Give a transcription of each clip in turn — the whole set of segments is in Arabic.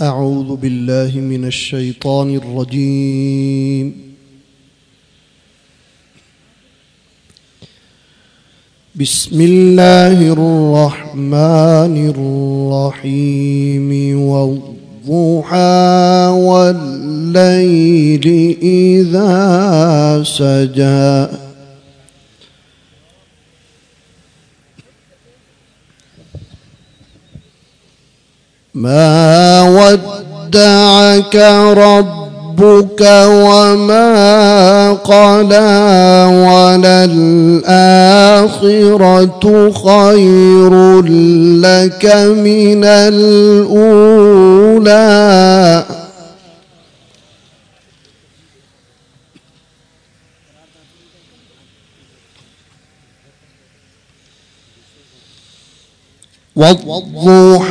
أعوذ بالله من الشيطان الرجيم. بسم الله الرحمن الرحيم. والضحى والليل إذا سجى. ما ودعك ربك وما قلى وللآخرة خير لك من الأولى. والضحى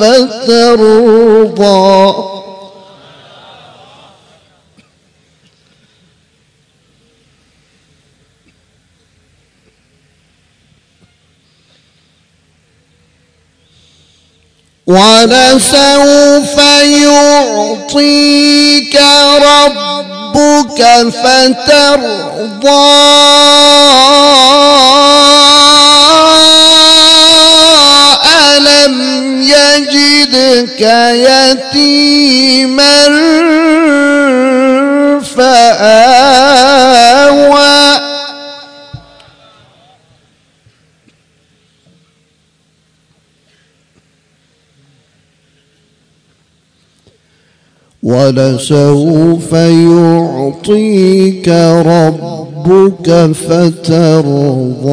فترضى. ولسوف يعطيك ربك فترضى. يجدك يتيما فآوى. ولسوف يعطيك ربك فترضى.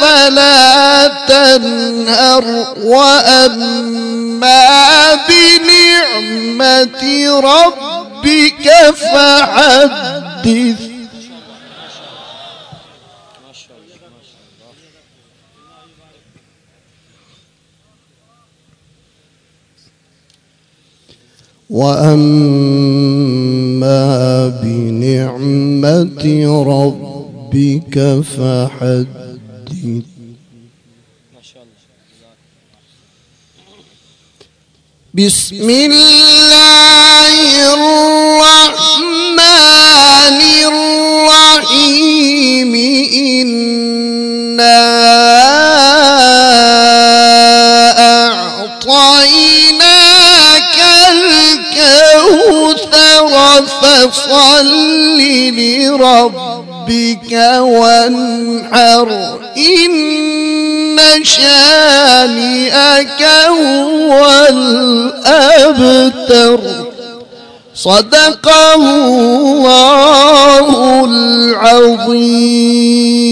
فلا تنهر وأما بنعمة ربك فحدث. وأما بنعمة ربك فحدث بسم الله الرحمن الرحيم. إنا أعطيناك الكوثر فصل لربك. وانحر إن شانئك هو الأبتر. صدق الله العظيم.